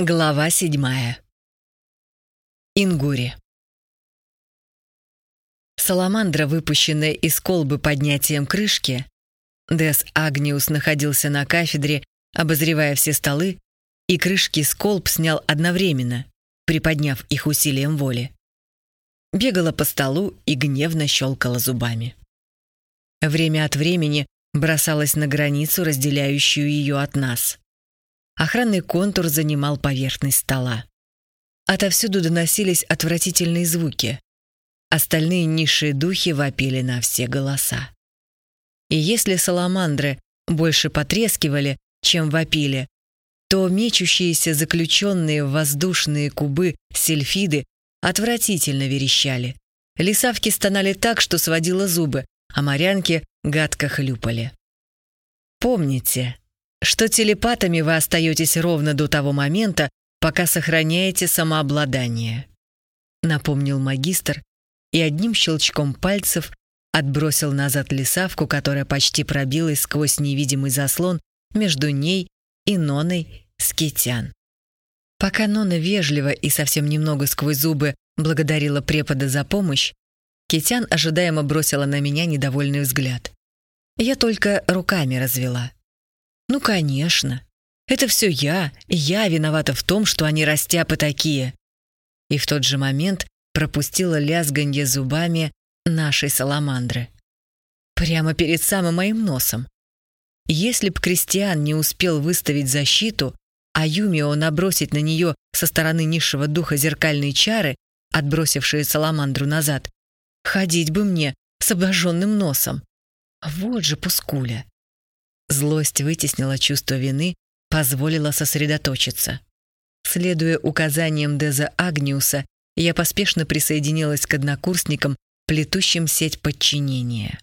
Глава седьмая. Ингури. Саламандра, выпущенная из колбы поднятием крышки, Дес Агниус находился на кафедре, обозревая все столы, и крышки с колб снял одновременно, приподняв их усилием воли. Бегала по столу и гневно щелкала зубами. Время от времени бросалась на границу, разделяющую ее от нас. Охранный контур занимал поверхность стола. Отовсюду доносились отвратительные звуки. Остальные низшие духи вопили на все голоса. И если саламандры больше потрескивали, чем вопили, то мечущиеся заключенные в воздушные кубы сельфиды отвратительно верещали. Лисавки стонали так, что сводило зубы, а морянки гадко хлюпали. Помните, что телепатами вы остаетесь ровно до того момента, пока сохраняете самообладание», — напомнил магистр и одним щелчком пальцев отбросил назад лесавку, которая почти пробилась сквозь невидимый заслон между ней и Ноной Скитян. Пока Нона вежливо и совсем немного сквозь зубы благодарила препода за помощь, Китян ожидаемо бросила на меня недовольный взгляд. Я только руками развела. Ну, конечно. Это все я, я виновата в том, что они растяпы такие. И в тот же момент пропустила лязганье зубами нашей саламандры. Прямо перед самым моим носом. Если б Кристиан не успел выставить защиту, а Юмио набросить на нее со стороны низшего духа зеркальные чары, отбросившие саламандру назад, ходить бы мне с обожженным носом. Вот же пускуля. Злость вытеснила чувство вины, позволила сосредоточиться. Следуя указаниям Деза Агниуса, я поспешно присоединилась к однокурсникам, плетущим сеть подчинения.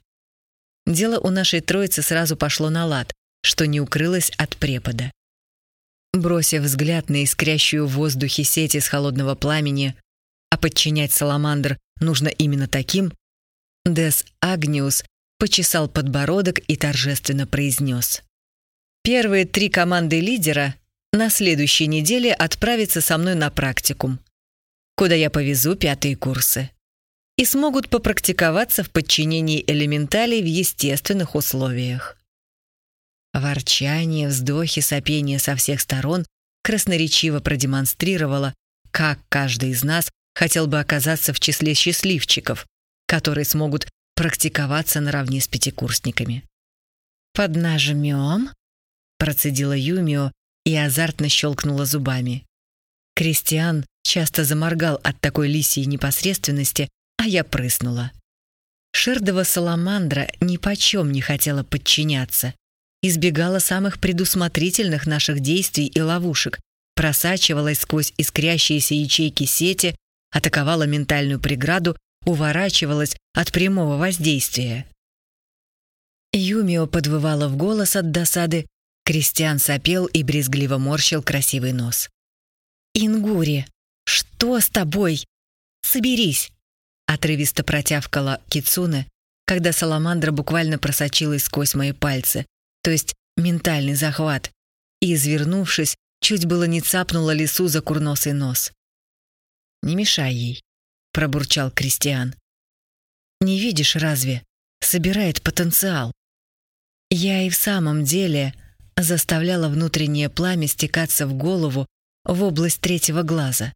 Дело у нашей троицы сразу пошло на лад, что не укрылось от препода. Бросив взгляд на искрящую в воздухе сеть из холодного пламени, а подчинять Саламандр нужно именно таким, Дес Агниус почесал подбородок и торжественно произнес. «Первые три команды лидера на следующей неделе отправятся со мной на практикум, куда я повезу пятые курсы, и смогут попрактиковаться в подчинении элементалей в естественных условиях». Ворчание, вздохи, сопение со всех сторон красноречиво продемонстрировало, как каждый из нас хотел бы оказаться в числе счастливчиков, которые смогут практиковаться наравне с пятикурсниками. «Поднажмем?» — процедила Юмио и азартно щелкнула зубами. Кристиан часто заморгал от такой лисьей непосредственности, а я прыснула. Шердова саламандра ни почем не хотела подчиняться, избегала самых предусмотрительных наших действий и ловушек, просачивалась сквозь искрящиеся ячейки сети, атаковала ментальную преграду уворачивалась от прямого воздействия. Юмио подвывала в голос от досады, Кристиан сопел и брезгливо морщил красивый нос. «Ингури, что с тобой? Соберись!» Отрывисто протявкала Кицуне, когда саламандра буквально просочилась сквозь мои пальцы, то есть ментальный захват, и, извернувшись, чуть было не цапнула лису за курносый нос. «Не мешай ей», пробурчал Кристиан. «Не видишь разве? Собирает потенциал». Я и в самом деле заставляла внутреннее пламя стекаться в голову в область третьего глаза.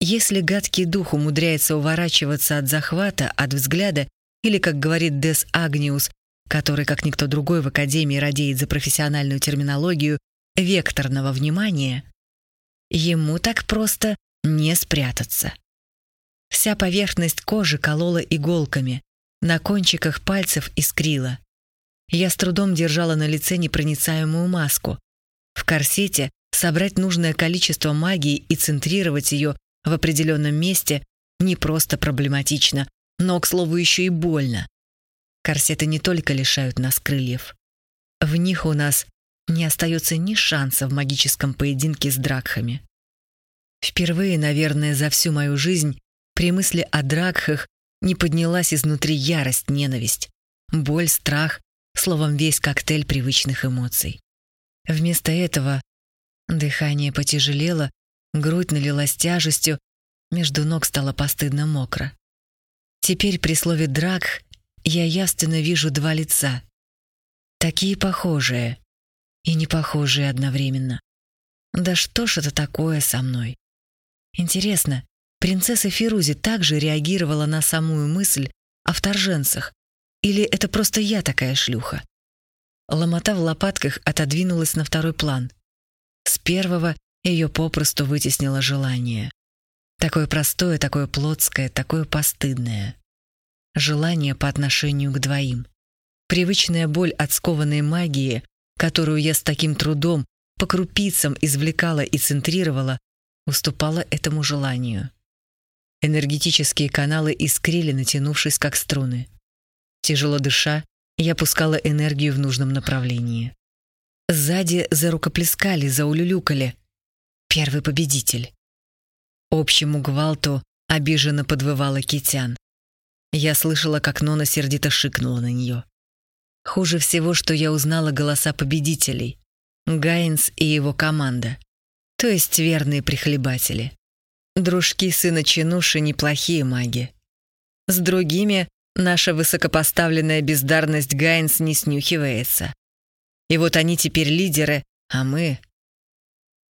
Если гадкий дух умудряется уворачиваться от захвата, от взгляда, или, как говорит Дес Агниус, который, как никто другой в Академии радеет за профессиональную терминологию, векторного внимания, ему так просто не спрятаться. Вся поверхность кожи колола иголками, на кончиках пальцев искрила. Я с трудом держала на лице непроницаемую маску. В корсете собрать нужное количество магии и центрировать ее в определенном месте не просто проблематично, но, к слову, еще и больно. Корсеты не только лишают нас крыльев. В них у нас не остается ни шанса в магическом поединке с дракхами. Впервые, наверное, за всю мою жизнь при мысли о дракхах не поднялась изнутри ярость, ненависть, боль, страх, словом, весь коктейль привычных эмоций. Вместо этого дыхание потяжелело, Грудь налилась тяжестью, между ног стало постыдно мокро. Теперь при слове «драк» я явственно вижу два лица. Такие похожие и не похожие одновременно. Да что ж это такое со мной? Интересно, принцесса Фирузи также реагировала на самую мысль о вторженцах? Или это просто я такая шлюха? Ломота в лопатках отодвинулась на второй план. С первого ее попросту вытеснило желание. Такое простое, такое плотское, такое постыдное. Желание по отношению к двоим. Привычная боль от скованной магии, которую я с таким трудом по крупицам извлекала и центрировала, уступала этому желанию. Энергетические каналы искрили, натянувшись как струны. Тяжело дыша, я пускала энергию в нужном направлении. Сзади зарукоплескали, заулюлюкали. Первый победитель. Общему гвалту обиженно подвывала Китян. Я слышала, как Нона сердито шикнула на нее. Хуже всего, что я узнала голоса победителей. Гайнс и его команда. То есть верные прихлебатели. Дружки сына Чинуши неплохие маги. С другими наша высокопоставленная бездарность Гайнс не снюхивается. И вот они теперь лидеры, а мы...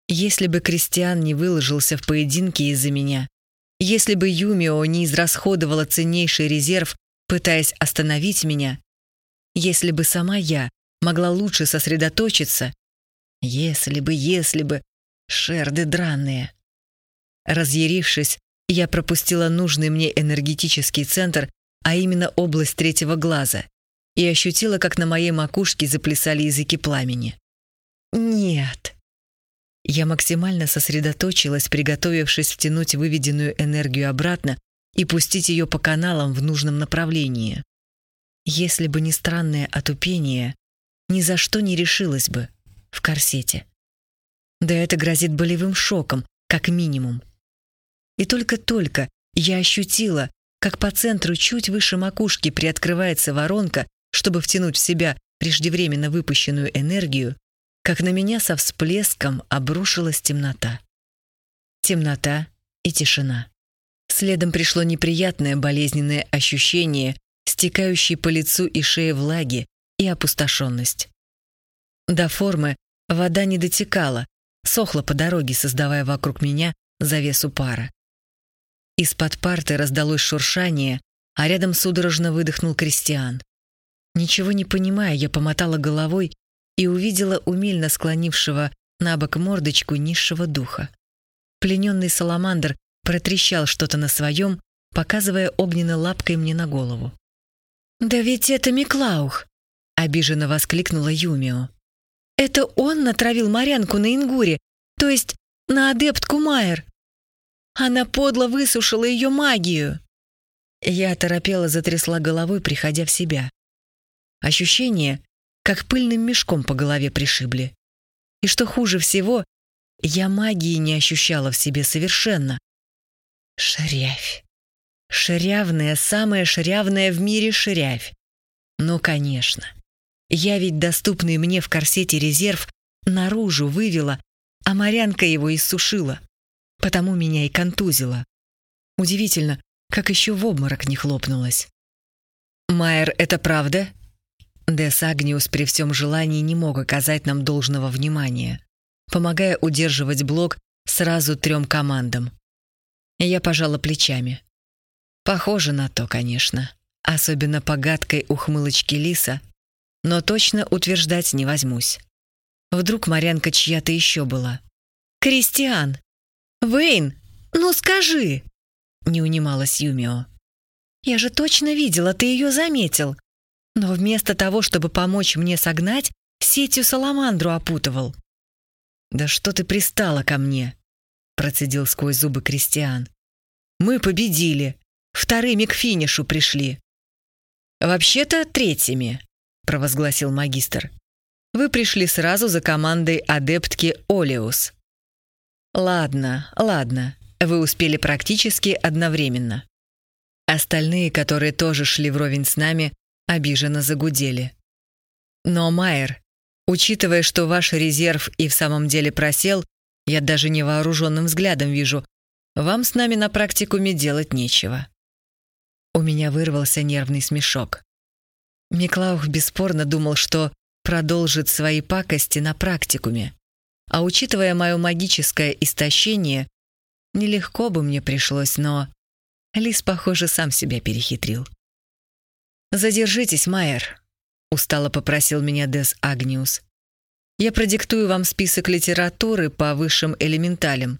Если бы Кристиан не выложился в поединке из-за меня, если бы Юмио не израсходовала ценнейший резерв, пытаясь остановить меня, если бы сама я могла лучше сосредоточиться, если бы, если бы, шерды драные. Разъярившись, я пропустила нужный мне энергетический центр, а именно область третьего глаза, и ощутила, как на моей макушке заплясали языки пламени. Нет. Я максимально сосредоточилась, приготовившись втянуть выведенную энергию обратно и пустить ее по каналам в нужном направлении. Если бы не странное отупение, ни за что не решилась бы в корсете. Да это грозит болевым шоком, как минимум. И только-только я ощутила, как по центру чуть выше макушки приоткрывается воронка, чтобы втянуть в себя преждевременно выпущенную энергию, как на меня со всплеском обрушилась темнота. Темнота и тишина. Следом пришло неприятное болезненное ощущение, стекающее по лицу и шее влаги и опустошенность. До формы вода не дотекала, сохла по дороге, создавая вокруг меня завесу пара. Из-под парты раздалось шуршание, а рядом судорожно выдохнул Кристиан. Ничего не понимая, я помотала головой и увидела умильно склонившего на бок мордочку низшего духа. Плененный саламандр протрещал что-то на своем, показывая огненной лапкой мне на голову. «Да ведь это Миклаух!» — обиженно воскликнула Юмио. «Это он натравил морянку на Ингуре, то есть на адептку Майер. Она подло высушила ее магию!» Я торопела затрясла головой, приходя в себя. Ощущение, как пыльным мешком по голове пришибли. И что хуже всего, я магии не ощущала в себе совершенно. Шрявь. Шрявная, самая шрявная в мире шрявь. Ну, конечно. Я ведь доступный мне в корсете резерв наружу вывела, а морянка его иссушила. Потому меня и контузила. Удивительно, как еще в обморок не хлопнулась. «Майер, это правда?» Дес Агниус при всем желании не мог оказать нам должного внимания, помогая удерживать блок сразу трем командам. Я пожала плечами. Похоже на то, конечно. Особенно по гадкой ухмылочке Лиса, но точно утверждать не возьмусь. Вдруг Марянка чья-то еще была. «Кристиан! Вейн, ну скажи!» Не унималась Юмио. «Я же точно видела, ты ее заметил. Но вместо того, чтобы помочь мне согнать, сетью саламандру опутывал. «Да что ты пристала ко мне?» процедил сквозь зубы Кристиан. «Мы победили. Вторыми к финишу пришли». «Вообще-то третьими», — провозгласил магистр. «Вы пришли сразу за командой адептки Олеус». «Ладно, ладно, вы успели практически одновременно». Остальные, которые тоже шли вровень с нами, обиженно загудели. Но, Майер, учитывая, что ваш резерв и в самом деле просел, Я даже невооруженным взглядом вижу. Вам с нами на практикуме делать нечего». У меня вырвался нервный смешок. Миклаух бесспорно думал, что продолжит свои пакости на практикуме. А учитывая мое магическое истощение, нелегко бы мне пришлось, но... Лис, похоже, сам себя перехитрил. «Задержитесь, Майер», — устало попросил меня Дес Агниус. «Я продиктую вам список литературы по высшим элементалям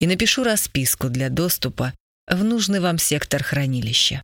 и напишу расписку для доступа в нужный вам сектор хранилища».